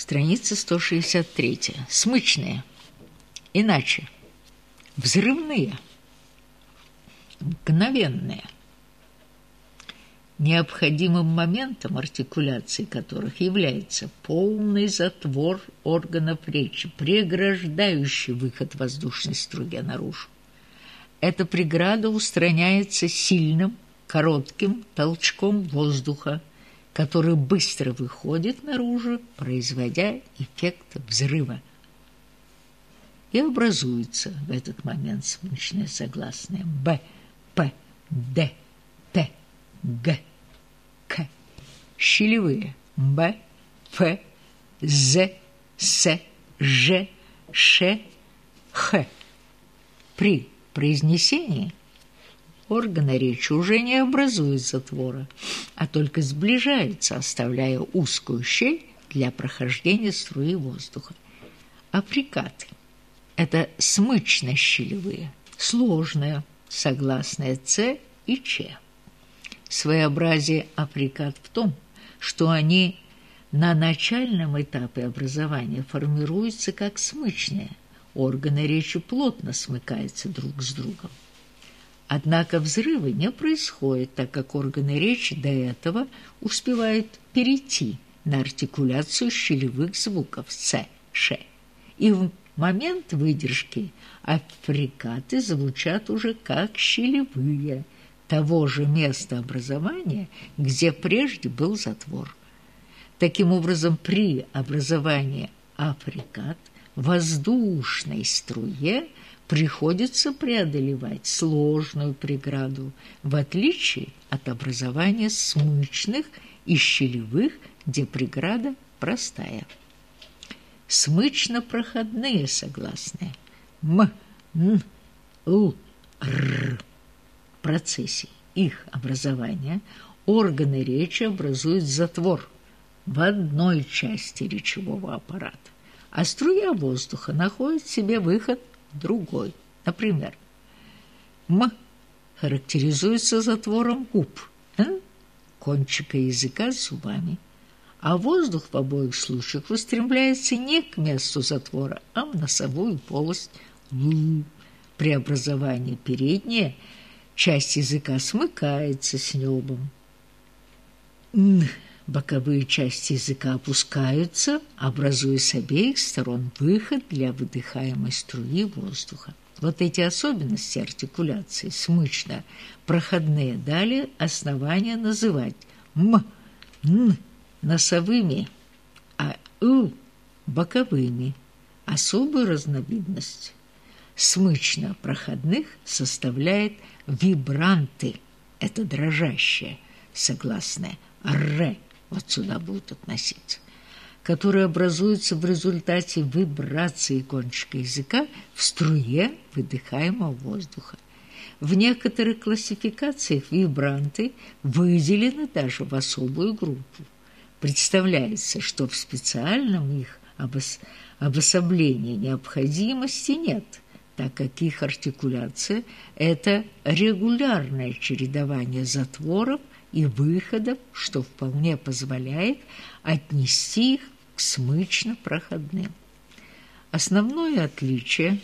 Страница 163. Смычные. Иначе. Взрывные. Мгновенные. Необходимым моментом артикуляции которых является полный затвор органов речи, преграждающий выход воздушной струи наружу. Эта преграда устраняется сильным, коротким толчком воздуха, который быстро выходит наружу, производя эффект взрыва. И образуется в этот момент смычное согласное «б», «п», «д», «т», «г», «к». Щелевые «б», «ф», «з», «с», «ж», «ш», «х». При произнесении органы речи уже не образуют затвора, а только сближаются, оставляя узкую щель для прохождения струи воздуха. Априкаты – это смычно-щелевые, сложные, согласные «ц» и «ч». Своеобразие априкат в том, что они на начальном этапе образования формируются как смычные, органы речи плотно смыкаются друг с другом. Однако взрывы не происходят, так как органы речи до этого успевают перейти на артикуляцию щелевых звуков «с», «ш». И в момент выдержки африкаты звучат уже как щелевые того же места образования, где прежде был затвор. Таким образом, при образовании африкат воздушной струе приходится преодолевать сложную преграду, в отличие от образования смычных и щелевых, где преграда простая. Смычно-проходные согласные м, н, л, р. В процессе их образования органы речи образуют затвор в одной части речевого аппарата, а струя воздуха находит себе выход другой. Например, «м» характеризуется затвором губ, «н» – кончика языка с зубами, а воздух в обоих случаях устремляется не к месту затвора, а в носовую полость «л». При образовании передняя часть языка смыкается с небом. «н» боковые части языка опускаются, образуя с обеих сторон выход для выдыхаемой струи воздуха. Вот эти особенности артикуляции смычно проходные дали основания называть м, н носовыми, а у боковыми. Особую разновидность смычно проходных составляет вибранты, это дрожащее согласное р вот сюда будут относиться, которые образуются в результате вибрации кончика языка в струе выдыхаемого воздуха. В некоторых классификациях вибранты выделены даже в особую группу. Представляется, что в специальном их обос... обособлении необходимости нет, так как их артикуляция – это регулярное чередование затворов и выходов, что вполне позволяет отнести их к смычно-проходным. Основное отличие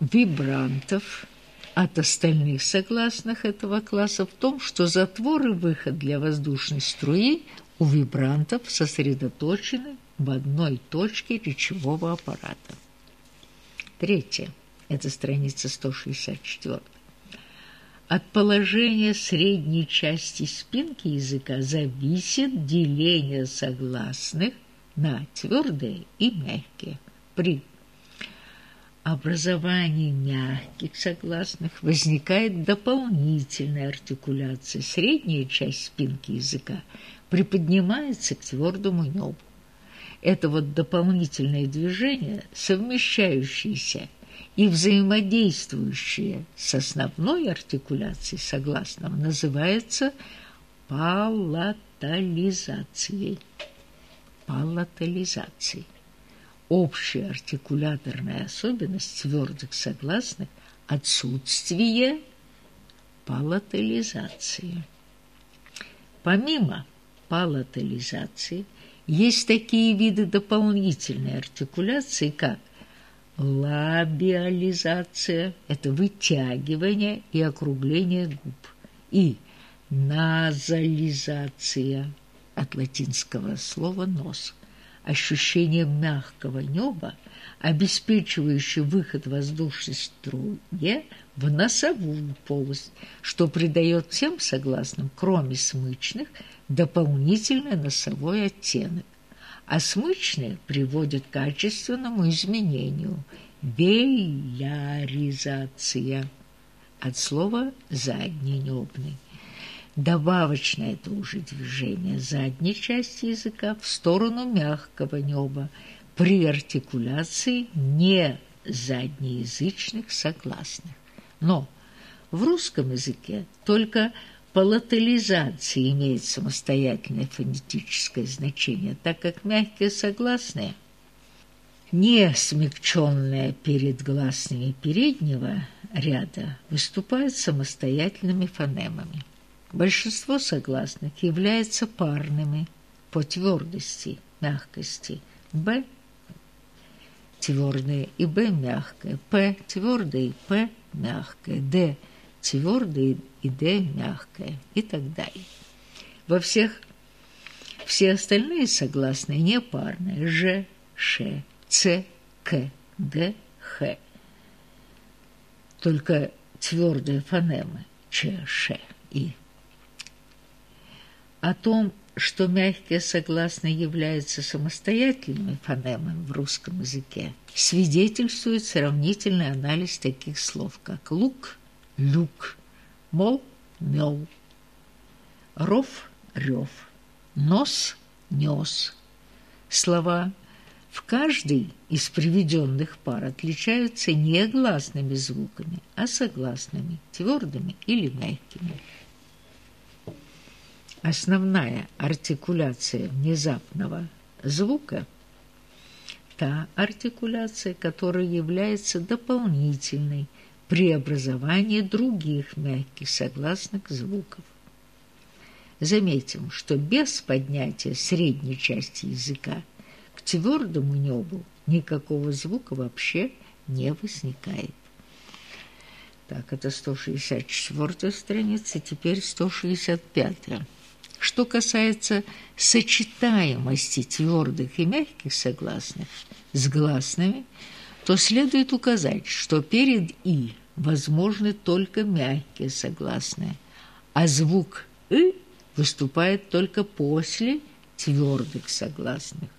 вибрантов от остальных согласных этого класса в том, что затвор и выход для воздушной струи у вибрантов сосредоточены в одной точке речевого аппарата. Третье. Это страница 164. От положения средней части спинки языка зависит деление согласных на твердые и мягкие. При образовании мягких согласных возникает дополнительная артикуляция. Средняя часть спинки языка приподнимается к твердому небу. Это вот дополнительное движение, совмещающееся и взаимодействующие с основной артикуляцией согласного называется палатализацией. Палатализацией. Общая артикуляторная особенность твердых согласных – отсутствие палатализации. Помимо палатализации Есть такие виды дополнительной артикуляции, как лабиализация – это вытягивание и округление губ, и назализация от латинского слова «нос» – ощущение мягкого неба, обеспечивающее выход воздушной струе в носовую полость, что придает всем согласным, кроме смычных, дополнительный носовой оттенок а смычные приводят к качественному изменению – веляризация от слова «задний небный». Добавочное это уже движение задней части языка в сторону мягкого неба при артикуляции не заднеязычных согласных. Но в русском языке только Палатализация имеет самостоятельное фонетическое значение, так как мягкие согласные, не смягченные перед гласными переднего ряда, выступают самостоятельными фонемами. Большинство согласных являются парными по твердости, мягкости. Б твердые и Б мягкое, П твердое и П мягкое, Д – твердое и Д мягкое и так далее. Во всех все остальные согласные непарные Ж, Ш, Ц, К, Г, Х. Только твердые фонемы Ч, Ш, И. О том, что мягкие согласные являются самостоятельными фонемами в русском языке, свидетельствует сравнительный анализ таких слов, как лук – люк, мол, мел, ров, рев, нос, нес. Слова в каждой из приведенных пар отличаются не гласными звуками, а согласными, твердыми или мягкими. Основная артикуляция внезапного звука – та артикуляция, которая является дополнительной – преобразование других мягких согласных звуков. Заметим, что без поднятия средней части языка к твердому небу никакого звука вообще не возникает. Так, это 164 страница, теперь 165. Что касается сочетаемости твердых и мягких согласных с гласными, то следует указать, что перед «и» возможны только мягкие согласные, а звук «ы» выступает только после твердых согласных.